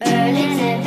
Öyleyse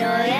no